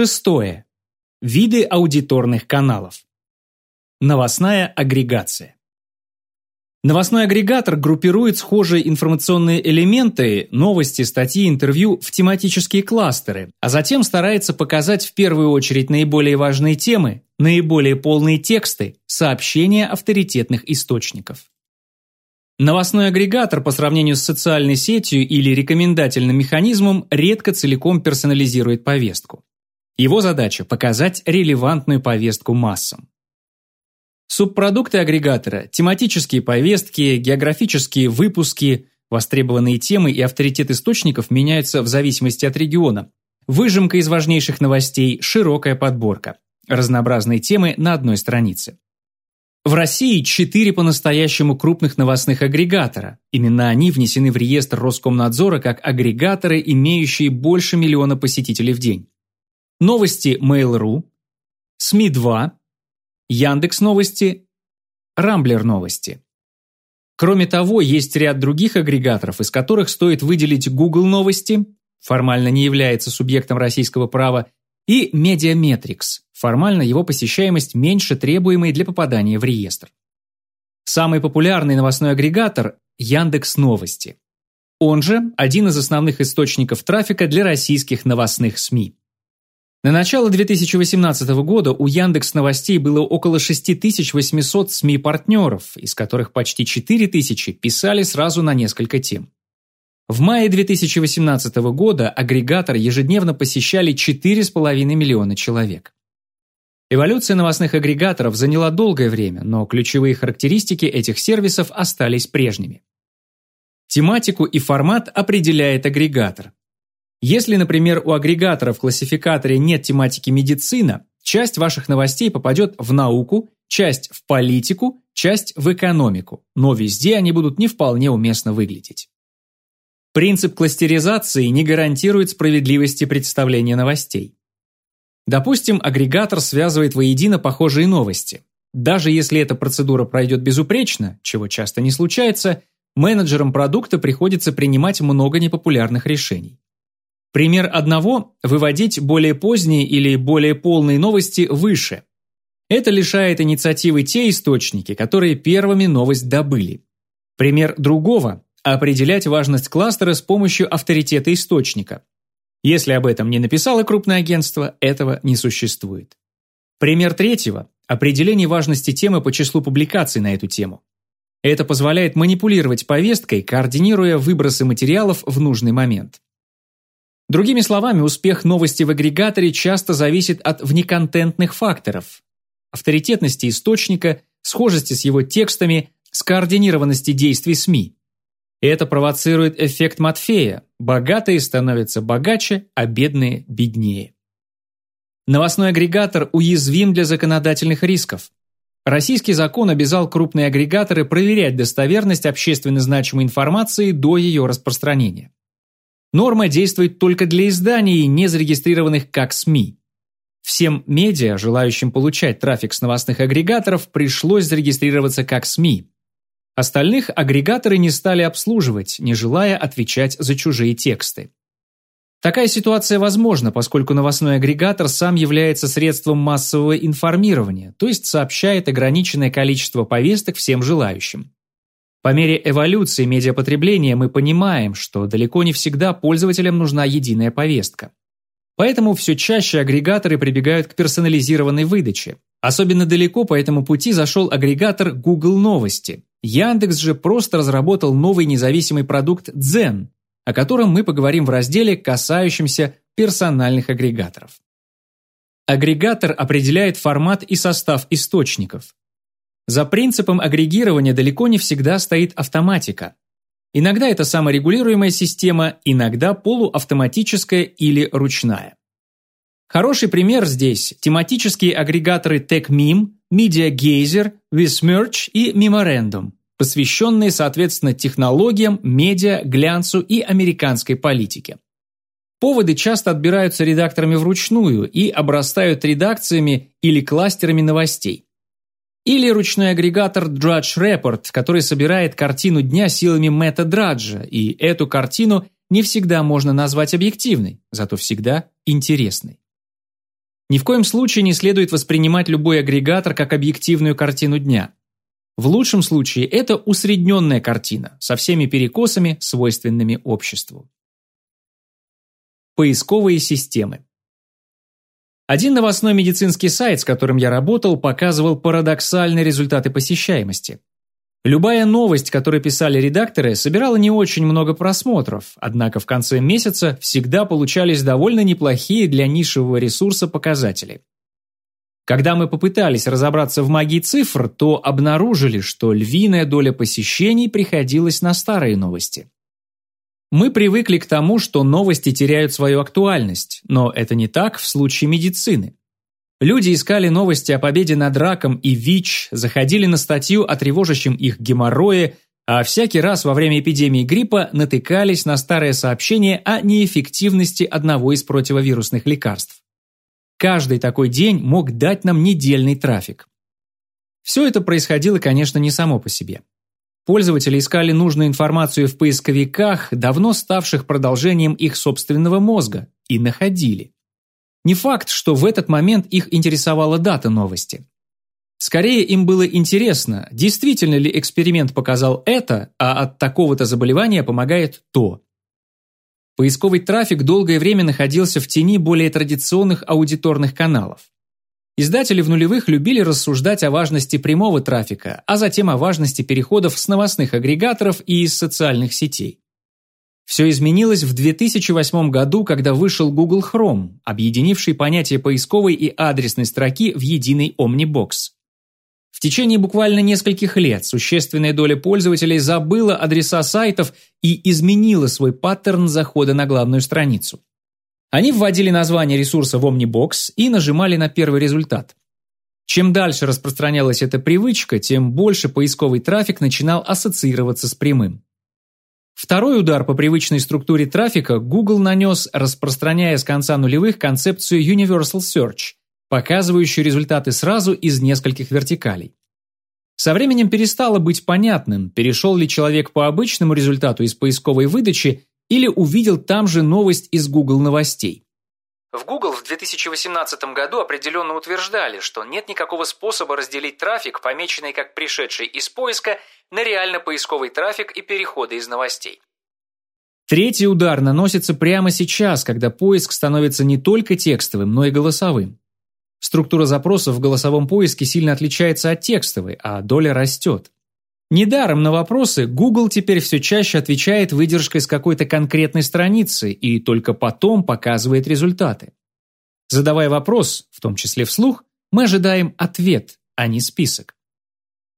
Шестое. Виды аудиторных каналов. Новостная агрегация. Новостной агрегатор группирует схожие информационные элементы, новости, статьи, интервью в тематические кластеры, а затем старается показать в первую очередь наиболее важные темы, наиболее полные тексты, сообщения авторитетных источников. Новостной агрегатор по сравнению с социальной сетью или рекомендательным механизмом редко целиком персонализирует повестку. Его задача – показать релевантную повестку массам. Субпродукты агрегатора – тематические повестки, географические выпуски, востребованные темы и авторитет источников меняются в зависимости от региона. Выжимка из важнейших новостей, широкая подборка. Разнообразные темы на одной странице. В России четыре по-настоящему крупных новостных агрегатора. Именно они внесены в реестр Роскомнадзора как агрегаторы, имеющие больше миллиона посетителей в день. Новости Mail.ru, СМИ-2, Яндекс Новости, Рамблер Новости. Кроме того, есть ряд других агрегаторов, из которых стоит выделить Google Новости, формально не является субъектом российского права, и Mediametrics, формально его посещаемость меньше требуемой для попадания в реестр. Самый популярный новостной агрегатор – Яндекс Новости. Он же один из основных источников трафика для российских новостных СМИ. На начало 2018 года у Яндекс Новостей было около 6800 СМИ-партнеров, из которых почти 4000 писали сразу на несколько тем. В мае 2018 года агрегатор ежедневно посещали 4,5 миллиона человек. Эволюция новостных агрегаторов заняла долгое время, но ключевые характеристики этих сервисов остались прежними. Тематику и формат определяет агрегатор. Если, например, у агрегатора в классификаторе нет тематики медицина, часть ваших новостей попадет в науку, часть в политику, часть в экономику, но везде они будут не вполне уместно выглядеть. Принцип кластеризации не гарантирует справедливости представления новостей. Допустим, агрегатор связывает воедино похожие новости. Даже если эта процедура пройдет безупречно, чего часто не случается, менеджерам продукта приходится принимать много непопулярных решений. Пример одного – выводить более поздние или более полные новости выше. Это лишает инициативы те источники, которые первыми новость добыли. Пример другого – определять важность кластера с помощью авторитета источника. Если об этом не написало крупное агентство, этого не существует. Пример третьего – определение важности темы по числу публикаций на эту тему. Это позволяет манипулировать повесткой, координируя выбросы материалов в нужный момент. Другими словами, успех новости в агрегаторе часто зависит от внеконтентных факторов. Авторитетности источника, схожести с его текстами, скоординированности действий СМИ. Это провоцирует эффект Матфея. Богатые становятся богаче, а бедные – беднее. Новостной агрегатор уязвим для законодательных рисков. Российский закон обязал крупные агрегаторы проверять достоверность общественно значимой информации до ее распространения. Норма действует только для изданий, не зарегистрированных как СМИ. Всем медиа, желающим получать трафик с новостных агрегаторов, пришлось зарегистрироваться как СМИ. Остальных агрегаторы не стали обслуживать, не желая отвечать за чужие тексты. Такая ситуация возможна, поскольку новостной агрегатор сам является средством массового информирования, то есть сообщает ограниченное количество повесток всем желающим. По мере эволюции медиапотребления мы понимаем, что далеко не всегда пользователям нужна единая повестка. Поэтому все чаще агрегаторы прибегают к персонализированной выдаче. Особенно далеко по этому пути зашел агрегатор Google Новости. Яндекс же просто разработал новый независимый продукт Zen, о котором мы поговорим в разделе, касающемся персональных агрегаторов. Агрегатор определяет формат и состав источников. За принципом агрегирования далеко не всегда стоит автоматика. Иногда это саморегулируемая система, иногда полуавтоматическая или ручная. Хороший пример здесь – тематические агрегаторы TechMeme, MediaGazer, WithMerch и Memorandum, посвященные, соответственно, технологиям, медиа, глянцу и американской политике. Поводы часто отбираются редакторами вручную и обрастают редакциями или кластерами новостей. Или ручной агрегатор Drudge Report, который собирает картину дня силами Мэтта Драджа, и эту картину не всегда можно назвать объективной, зато всегда интересной. Ни в коем случае не следует воспринимать любой агрегатор как объективную картину дня. В лучшем случае это усредненная картина со всеми перекосами, свойственными обществу. Поисковые системы. Один новостной медицинский сайт, с которым я работал, показывал парадоксальные результаты посещаемости. Любая новость, которую писали редакторы, собирала не очень много просмотров, однако в конце месяца всегда получались довольно неплохие для нишевого ресурса показатели. Когда мы попытались разобраться в магии цифр, то обнаружили, что львиная доля посещений приходилась на старые новости. Мы привыкли к тому, что новости теряют свою актуальность, но это не так в случае медицины. Люди искали новости о победе над раком и ВИЧ, заходили на статью о тревожащем их геморрое, а всякий раз во время эпидемии гриппа натыкались на старое сообщение о неэффективности одного из противовирусных лекарств. Каждый такой день мог дать нам недельный трафик. Все это происходило, конечно, не само по себе. Пользователи искали нужную информацию в поисковиках, давно ставших продолжением их собственного мозга, и находили. Не факт, что в этот момент их интересовала дата новости. Скорее им было интересно, действительно ли эксперимент показал это, а от такого-то заболевания помогает то. Поисковый трафик долгое время находился в тени более традиционных аудиторных каналов. Издатели в нулевых любили рассуждать о важности прямого трафика, а затем о важности переходов с новостных агрегаторов и из социальных сетей. Все изменилось в 2008 году, когда вышел Google Chrome, объединивший понятие поисковой и адресной строки в единый Omnibox. В течение буквально нескольких лет существенная доля пользователей забыла адреса сайтов и изменила свой паттерн захода на главную страницу. Они вводили название ресурса в Omnibox и нажимали на первый результат. Чем дальше распространялась эта привычка, тем больше поисковый трафик начинал ассоциироваться с прямым. Второй удар по привычной структуре трафика Google нанес, распространяя с конца нулевых концепцию Universal Search, показывающую результаты сразу из нескольких вертикалей. Со временем перестало быть понятным, перешел ли человек по обычному результату из поисковой выдачи или увидел там же новость из Google новостей. В Google в 2018 году определенно утверждали, что нет никакого способа разделить трафик, помеченный как пришедший из поиска, на реально поисковый трафик и переходы из новостей. Третий удар наносится прямо сейчас, когда поиск становится не только текстовым, но и голосовым. Структура запросов в голосовом поиске сильно отличается от текстовой, а доля растет. Недаром на вопросы Google теперь все чаще отвечает выдержкой с какой-то конкретной страницы и только потом показывает результаты. Задавая вопрос, в том числе вслух, мы ожидаем ответ, а не список.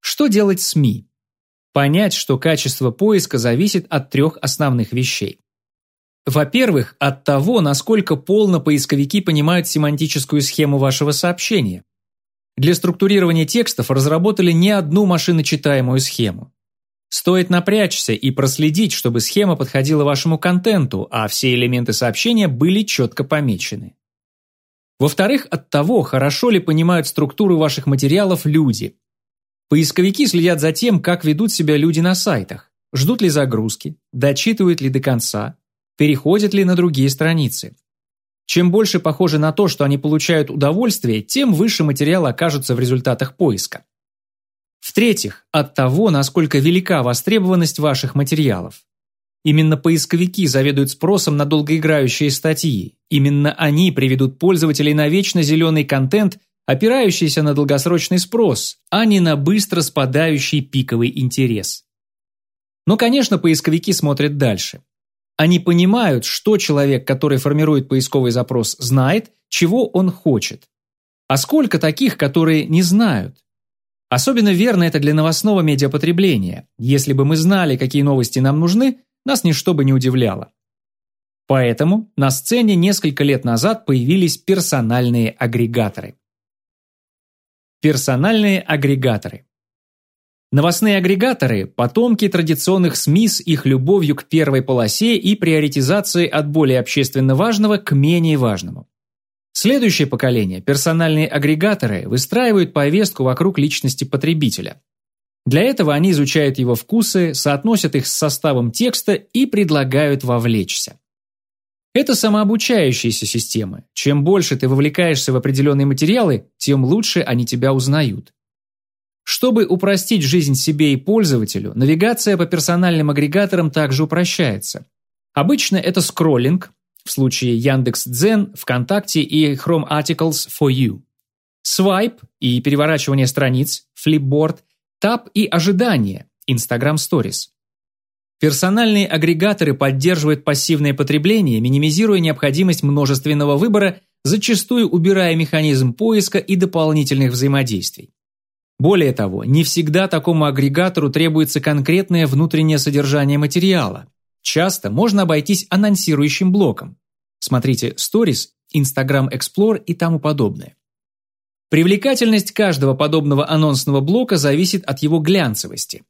Что делать СМИ? Понять, что качество поиска зависит от трех основных вещей. Во-первых, от того, насколько полно поисковики понимают семантическую схему вашего сообщения. Для структурирования текстов разработали не одну машиночитаемую схему. Стоит напрячься и проследить, чтобы схема подходила вашему контенту, а все элементы сообщения были четко помечены. Во-вторых, от того, хорошо ли понимают структуру ваших материалов люди. Поисковики следят за тем, как ведут себя люди на сайтах, ждут ли загрузки, дочитывают ли до конца, переходят ли на другие страницы. Чем больше похоже на то, что они получают удовольствие, тем выше материал окажется в результатах поиска. В-третьих, от того, насколько велика востребованность ваших материалов. Именно поисковики заведуют спросом на долгоиграющие статьи. Именно они приведут пользователей на вечно зеленый контент, опирающийся на долгосрочный спрос, а не на быстро спадающий пиковый интерес. Но, конечно, поисковики смотрят дальше. Они понимают, что человек, который формирует поисковый запрос, знает, чего он хочет. А сколько таких, которые не знают? Особенно верно это для новостного медиапотребления. Если бы мы знали, какие новости нам нужны, нас ничто бы не удивляло. Поэтому на сцене несколько лет назад появились персональные агрегаторы. Персональные агрегаторы. Новостные агрегаторы – потомки традиционных СМИ с их любовью к первой полосе и приоритизацией от более общественно важного к менее важному. Следующее поколение, персональные агрегаторы, выстраивают повестку вокруг личности потребителя. Для этого они изучают его вкусы, соотносят их с составом текста и предлагают вовлечься. Это самообучающиеся системы. Чем больше ты вовлекаешься в определенные материалы, тем лучше они тебя узнают. Чтобы упростить жизнь себе и пользователю, навигация по персональным агрегаторам также упрощается. Обычно это скроллинг, в случае Яндекс.Дзен, ВКонтакте и Chrome Articles for You. Свайп и переворачивание страниц, флипборд, тап и ожидание, Instagram Stories. Персональные агрегаторы поддерживают пассивное потребление, минимизируя необходимость множественного выбора, зачастую убирая механизм поиска и дополнительных взаимодействий. Более того, не всегда такому агрегатору требуется конкретное внутреннее содержание материала. Часто можно обойтись анонсирующим блоком. Смотрите Stories, Instagram Explore и тому подобное. Привлекательность каждого подобного анонсного блока зависит от его глянцевости.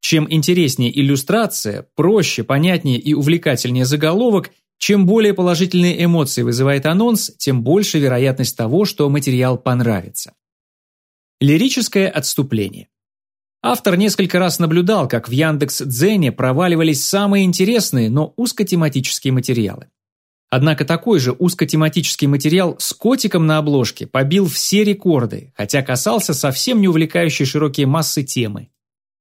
Чем интереснее иллюстрация, проще, понятнее и увлекательнее заголовок, чем более положительные эмоции вызывает анонс, тем больше вероятность того, что материал понравится. Лирическое отступление. Автор несколько раз наблюдал, как в Яндекс.Дзене проваливались самые интересные, но узкотематические материалы. Однако такой же узкотематический материал с котиком на обложке побил все рекорды, хотя касался совсем не увлекающей широкие массы темы.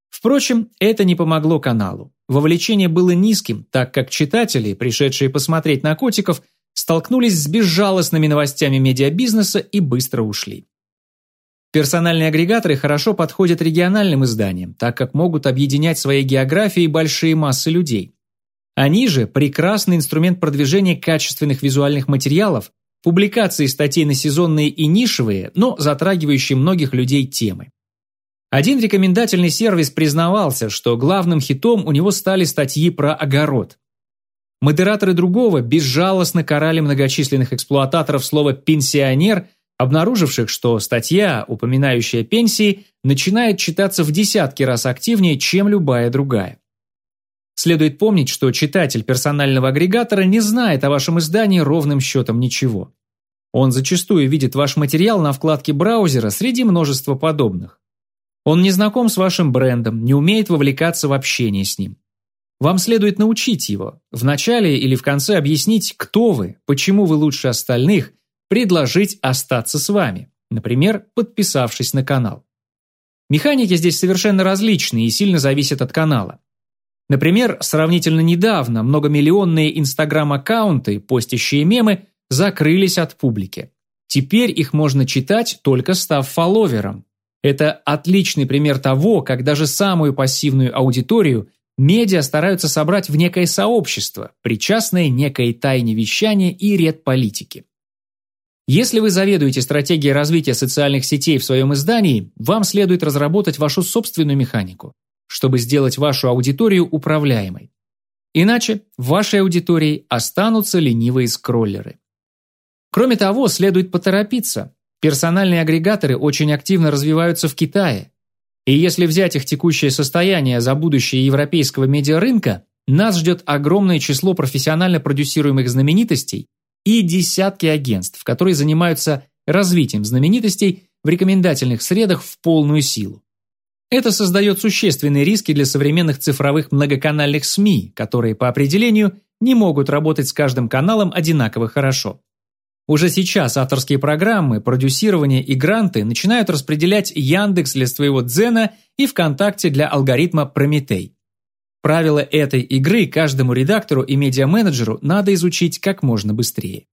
Впрочем, это не помогло каналу. Вовлечение было низким, так как читатели, пришедшие посмотреть на котиков, столкнулись с безжалостными новостями медиабизнеса и быстро ушли. Персональные агрегаторы хорошо подходят региональным изданиям, так как могут объединять своей географией большие массы людей. Они же – прекрасный инструмент продвижения качественных визуальных материалов, публикации статей на сезонные и нишевые, но затрагивающие многих людей темы. Один рекомендательный сервис признавался, что главным хитом у него стали статьи про огород. Модераторы другого безжалостно карали многочисленных эксплуататоров слова «пенсионер», обнаруживших, что статья, упоминающая пенсии, начинает читаться в десятки раз активнее, чем любая другая. Следует помнить, что читатель персонального агрегатора не знает о вашем издании ровным счетом ничего. Он зачастую видит ваш материал на вкладке браузера среди множества подобных. Он не знаком с вашим брендом, не умеет вовлекаться в общение с ним. Вам следует научить его, в начале или в конце объяснить, кто вы, почему вы лучше остальных, предложить остаться с вами, например, подписавшись на канал. Механики здесь совершенно различные и сильно зависят от канала. Например, сравнительно недавно многомиллионные инстаграм-аккаунты, постящие мемы, закрылись от публики. Теперь их можно читать, только став фолловером. Это отличный пример того, как даже самую пассивную аудиторию медиа стараются собрать в некое сообщество, причастное некой тайне вещания и ред политики. Если вы заведуете стратегией развития социальных сетей в своем издании, вам следует разработать вашу собственную механику, чтобы сделать вашу аудиторию управляемой. Иначе в вашей аудитории останутся ленивые скроллеры. Кроме того, следует поторопиться, Персональные агрегаторы очень активно развиваются в Китае. И если взять их текущее состояние за будущее европейского медиарынка, нас ждет огромное число профессионально продюсируемых знаменитостей и десятки агентств, которые занимаются развитием знаменитостей в рекомендательных средах в полную силу. Это создает существенные риски для современных цифровых многоканальных СМИ, которые по определению не могут работать с каждым каналом одинаково хорошо. Уже сейчас авторские программы, продюсирование и гранты начинают распределять Яндекс для своего Дзена и ВКонтакте для алгоритма Прометей. Правила этой игры каждому редактору и медиаменеджеру надо изучить как можно быстрее.